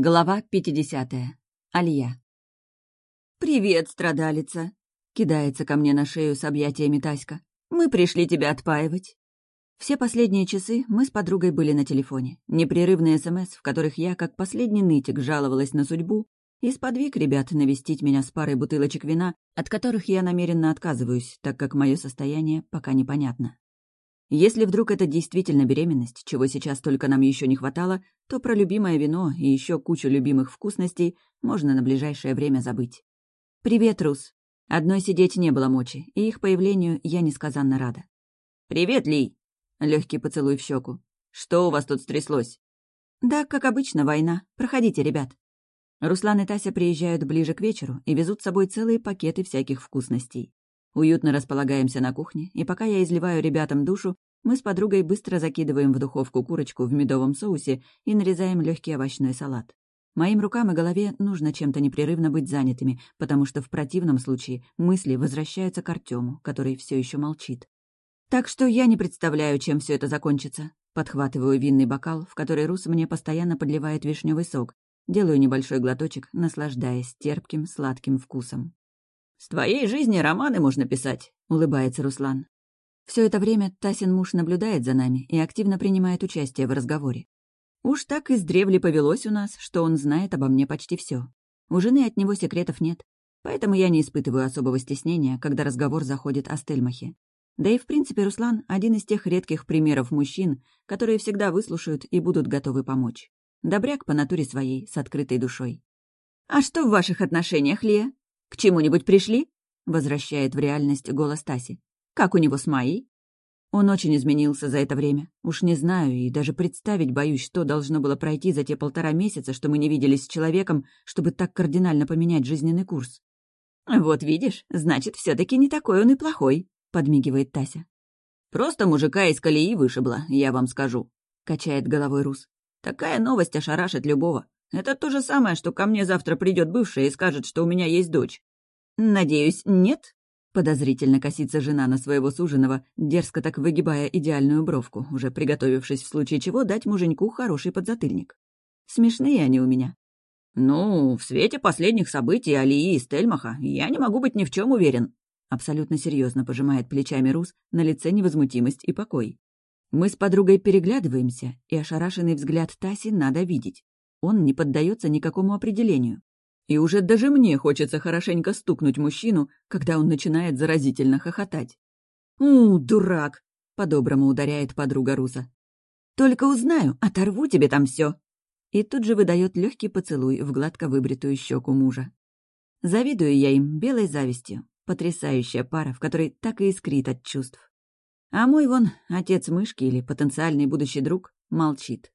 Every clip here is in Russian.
Глава 50. Алия. «Привет, страдалица!» — кидается ко мне на шею с объятиями Таська. «Мы пришли тебя отпаивать». Все последние часы мы с подругой были на телефоне. Непрерывные СМС, в которых я, как последний нытик, жаловалась на судьбу, и сподвиг ребят навестить меня с парой бутылочек вина, от которых я намеренно отказываюсь, так как мое состояние пока непонятно. Если вдруг это действительно беременность, чего сейчас только нам еще не хватало, то про любимое вино и еще кучу любимых вкусностей можно на ближайшее время забыть. «Привет, Рус!» Одной сидеть не было мочи, и их появлению я несказанно рада. «Привет, Ли!» Легкий поцелуй в щеку. «Что у вас тут стряслось?» «Да, как обычно, война. Проходите, ребят». Руслан и Тася приезжают ближе к вечеру и везут с собой целые пакеты всяких вкусностей. Уютно располагаемся на кухне, и пока я изливаю ребятам душу, мы с подругой быстро закидываем в духовку курочку в медовом соусе и нарезаем легкий овощной салат. Моим рукам и голове нужно чем-то непрерывно быть занятыми, потому что в противном случае мысли возвращаются к Артему, который все еще молчит. Так что я не представляю, чем все это закончится. Подхватываю винный бокал, в который Рус мне постоянно подливает вишневый сок, делаю небольшой глоточек, наслаждаясь терпким, сладким вкусом. «С твоей жизни романы можно писать», — улыбается Руслан. Все это время Тасин муж наблюдает за нами и активно принимает участие в разговоре. Уж так издревле повелось у нас, что он знает обо мне почти все. У жены от него секретов нет, поэтому я не испытываю особого стеснения, когда разговор заходит о Стельмахе. Да и в принципе Руслан — один из тех редких примеров мужчин, которые всегда выслушают и будут готовы помочь. Добряк по натуре своей, с открытой душой. «А что в ваших отношениях, Лия?» «К чему-нибудь пришли?» — возвращает в реальность голос Таси. «Как у него с Майей?» Он очень изменился за это время. Уж не знаю и даже представить боюсь, что должно было пройти за те полтора месяца, что мы не виделись с человеком, чтобы так кардинально поменять жизненный курс. «Вот видишь, значит, все таки не такой он и плохой», — подмигивает Тася. «Просто мужика из колеи вышибла, я вам скажу», — качает головой Рус. «Такая новость ошарашит любого. Это то же самое, что ко мне завтра придет бывшая и скажет, что у меня есть дочь. Надеюсь, нет? Подозрительно косится жена на своего суженого, дерзко так выгибая идеальную бровку, уже приготовившись в случае чего дать муженьку хороший подзатыльник. Смешные они у меня. «Ну, в свете последних событий Алии и Стельмаха я не могу быть ни в чем уверен», абсолютно серьезно пожимает плечами Рус, на лице невозмутимость и покой. Мы с подругой переглядываемся, и ошарашенный взгляд Таси надо видеть. Он не поддается никакому определению. И уже даже мне хочется хорошенько стукнуть мужчину, когда он начинает заразительно хохотать. «У, дурак!» — по-доброму ударяет подруга Руса. «Только узнаю, оторву тебе там все. И тут же выдает легкий поцелуй в гладко выбритую щеку мужа. Завидую я им белой завистью. Потрясающая пара, в которой так и искрит от чувств. А мой вон, отец мышки или потенциальный будущий друг, молчит.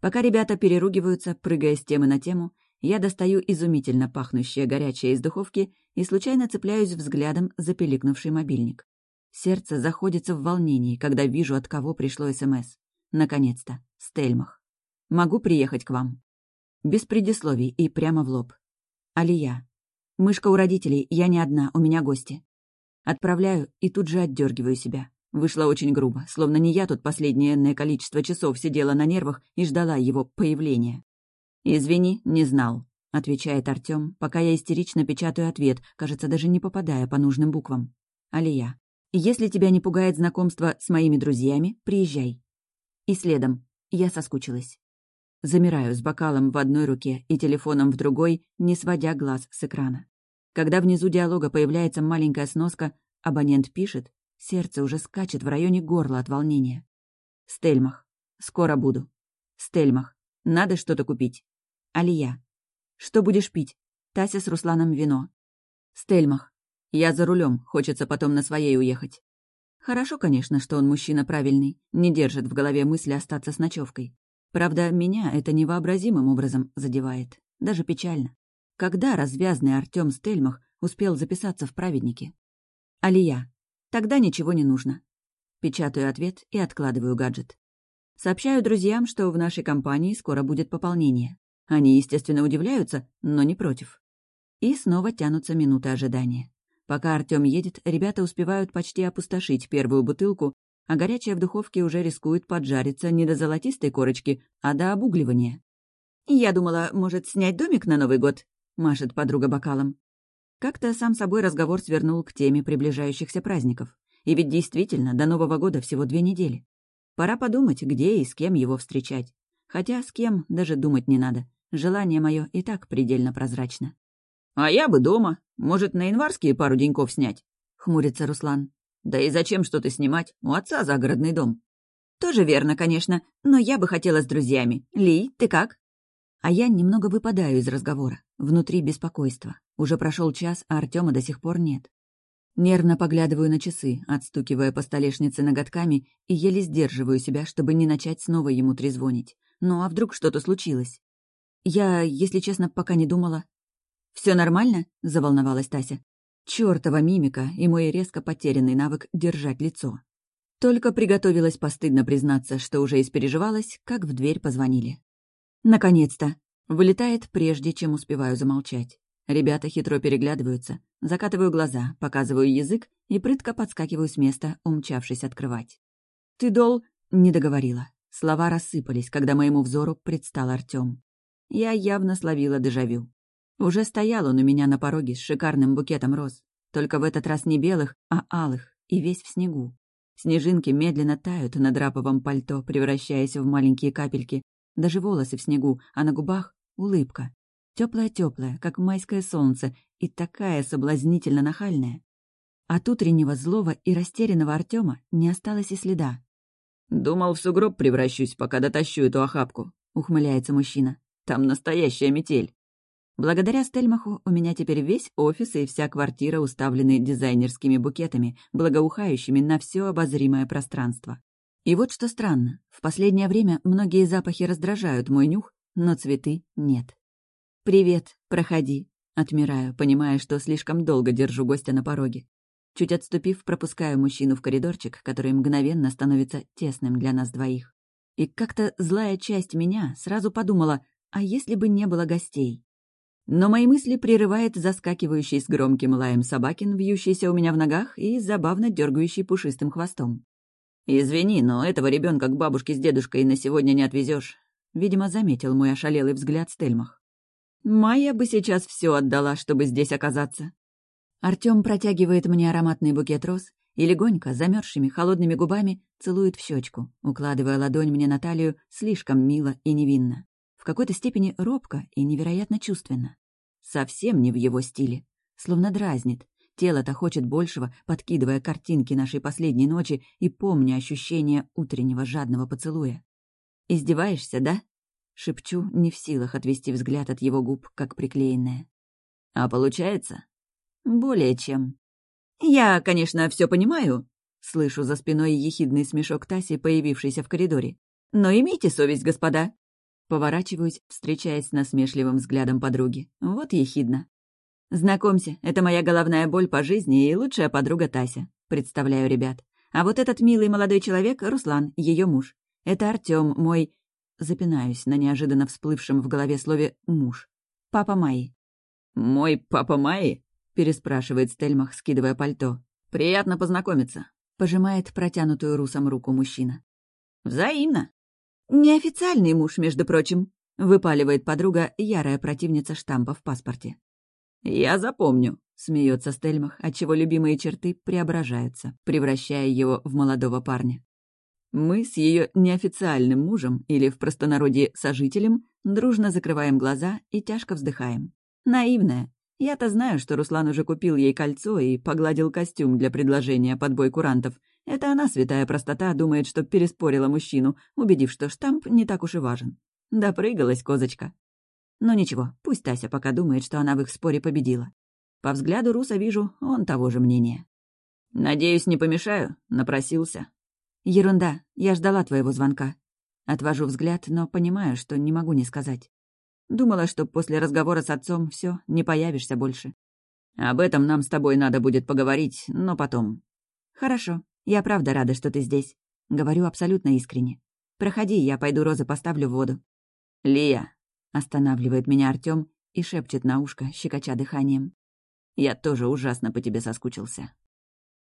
Пока ребята переругиваются, прыгая с темы на тему, я достаю изумительно пахнущее горячее из духовки и случайно цепляюсь взглядом за пиликнувший мобильник. Сердце заходится в волнении, когда вижу, от кого пришло СМС. Наконец-то, Стельмах. Могу приехать к вам. Без предисловий и прямо в лоб. Алия. Мышка у родителей, я не одна, у меня гости. Отправляю и тут же отдергиваю себя. Вышло очень грубо, словно не я тут последнее количество часов сидела на нервах и ждала его появления. «Извини, не знал», — отвечает Артём, пока я истерично печатаю ответ, кажется, даже не попадая по нужным буквам. «Алия, если тебя не пугает знакомство с моими друзьями, приезжай». И следом. Я соскучилась. Замираю с бокалом в одной руке и телефоном в другой, не сводя глаз с экрана. Когда внизу диалога появляется маленькая сноска, абонент пишет, Сердце уже скачет в районе горла от волнения. Стельмах. Скоро буду. Стельмах. Надо что-то купить. Алия. Что будешь пить? Тася с Русланом вино. Стельмах. Я за рулем, хочется потом на своей уехать. Хорошо, конечно, что он мужчина правильный, не держит в голове мысли остаться с ночевкой. Правда, меня это невообразимым образом задевает. Даже печально. Когда развязный Артём Стельмах успел записаться в праведники? Алия. Тогда ничего не нужно. Печатаю ответ и откладываю гаджет. Сообщаю друзьям, что в нашей компании скоро будет пополнение. Они, естественно, удивляются, но не против. И снова тянутся минуты ожидания. Пока Артём едет, ребята успевают почти опустошить первую бутылку, а горячая в духовке уже рискует поджариться не до золотистой корочки, а до обугливания. «Я думала, может, снять домик на Новый год?» — машет подруга бокалом. Как-то сам собой разговор свернул к теме приближающихся праздников. И ведь действительно, до Нового года всего две недели. Пора подумать, где и с кем его встречать. Хотя с кем даже думать не надо. Желание мое и так предельно прозрачно. «А я бы дома. Может, на январские пару деньков снять?» — хмурится Руслан. «Да и зачем что-то снимать? У отца загородный дом». «Тоже верно, конечно, но я бы хотела с друзьями. Ли, ты как?» А я немного выпадаю из разговора. Внутри беспокойство. Уже прошел час, а Артема до сих пор нет. Нервно поглядываю на часы, отстукивая по столешнице ноготками, и еле сдерживаю себя, чтобы не начать снова ему трезвонить. Ну а вдруг что-то случилось? Я, если честно, пока не думала. Все нормально?» — заволновалась Тася. Чёртова мимика и мой резко потерянный навык держать лицо. Только приготовилась постыдно признаться, что уже испереживалась, как в дверь позвонили. Наконец-то. Вылетает, прежде чем успеваю замолчать. Ребята хитро переглядываются. Закатываю глаза, показываю язык и прытко подскакиваю с места, умчавшись открывать. «Ты дол...» — не договорила. Слова рассыпались, когда моему взору предстал Артём. Я явно словила дежавю. Уже стоял он у меня на пороге с шикарным букетом роз. Только в этот раз не белых, а алых, и весь в снегу. Снежинки медленно тают на драповом пальто, превращаясь в маленькие капельки, даже волосы в снегу, а на губах — улыбка. Теплая-теплая, как майское солнце, и такая соблазнительно нахальная. От утреннего злого и растерянного Артема не осталось и следа. «Думал, в сугроб превращусь, пока дотащу эту охапку», — ухмыляется мужчина. «Там настоящая метель». Благодаря Стельмаху у меня теперь весь офис и вся квартира уставлены дизайнерскими букетами, благоухающими на все обозримое пространство. И вот что странно, в последнее время многие запахи раздражают мой нюх, но цветы нет. «Привет, проходи», — отмираю, понимая, что слишком долго держу гостя на пороге. Чуть отступив, пропускаю мужчину в коридорчик, который мгновенно становится тесным для нас двоих. И как-то злая часть меня сразу подумала, а если бы не было гостей? Но мои мысли прерывает заскакивающий с громким лаем собакин, вьющийся у меня в ногах и забавно дергающий пушистым хвостом. «Извини, но этого ребенка к бабушке с дедушкой на сегодня не отвезешь. Видимо, заметил мой ошалелый взгляд Стельмах. «Майя бы сейчас все отдала, чтобы здесь оказаться». Артём протягивает мне ароматный букет роз и легонько, замерзшими холодными губами, целует в щечку, укладывая ладонь мне на талию слишком мило и невинно. В какой-то степени робко и невероятно чувственно. Совсем не в его стиле. Словно дразнит, Тело-то хочет большего, подкидывая картинки нашей последней ночи и помня ощущение утреннего жадного поцелуя. «Издеваешься, да?» — шепчу, не в силах отвести взгляд от его губ, как приклеенная. «А получается?» «Более чем». «Я, конечно, все понимаю», — слышу за спиной ехидный смешок Таси, появившийся в коридоре. «Но имейте совесть, господа». Поворачиваюсь, встречаясь с насмешливым взглядом подруги. Вот ехидно. «Знакомься, это моя головная боль по жизни и лучшая подруга Тася. Представляю ребят. А вот этот милый молодой человек — Руслан, ее муж. Это Артем, мой...» Запинаюсь на неожиданно всплывшем в голове слове «муж». «Папа Майи». «Мой папа Майи?» — переспрашивает Стельмах, скидывая пальто. «Приятно познакомиться», — пожимает протянутую русом руку мужчина. «Взаимно». «Неофициальный муж, между прочим», — выпаливает подруга, ярая противница штампа в паспорте. «Я запомню», — смеется Стельмах, отчего любимые черты преображаются, превращая его в молодого парня. Мы с ее неофициальным мужем, или в простонародье сожителем, дружно закрываем глаза и тяжко вздыхаем. Наивная. Я-то знаю, что Руслан уже купил ей кольцо и погладил костюм для предложения под бой курантов. Это она, святая простота, думает, что переспорила мужчину, убедив, что штамп не так уж и важен. Допрыгалась козочка. Но ничего, пусть Тася пока думает, что она в их споре победила. По взгляду Руса вижу, он того же мнения. «Надеюсь, не помешаю?» — напросился. «Ерунда, я ждала твоего звонка». Отвожу взгляд, но понимаю, что не могу не сказать. Думала, что после разговора с отцом все, не появишься больше. Об этом нам с тобой надо будет поговорить, но потом. Хорошо, я правда рада, что ты здесь. Говорю абсолютно искренне. Проходи, я пойду розы поставлю в воду. Лия, Останавливает меня Артём и шепчет на ушко, щекоча дыханием. «Я тоже ужасно по тебе соскучился.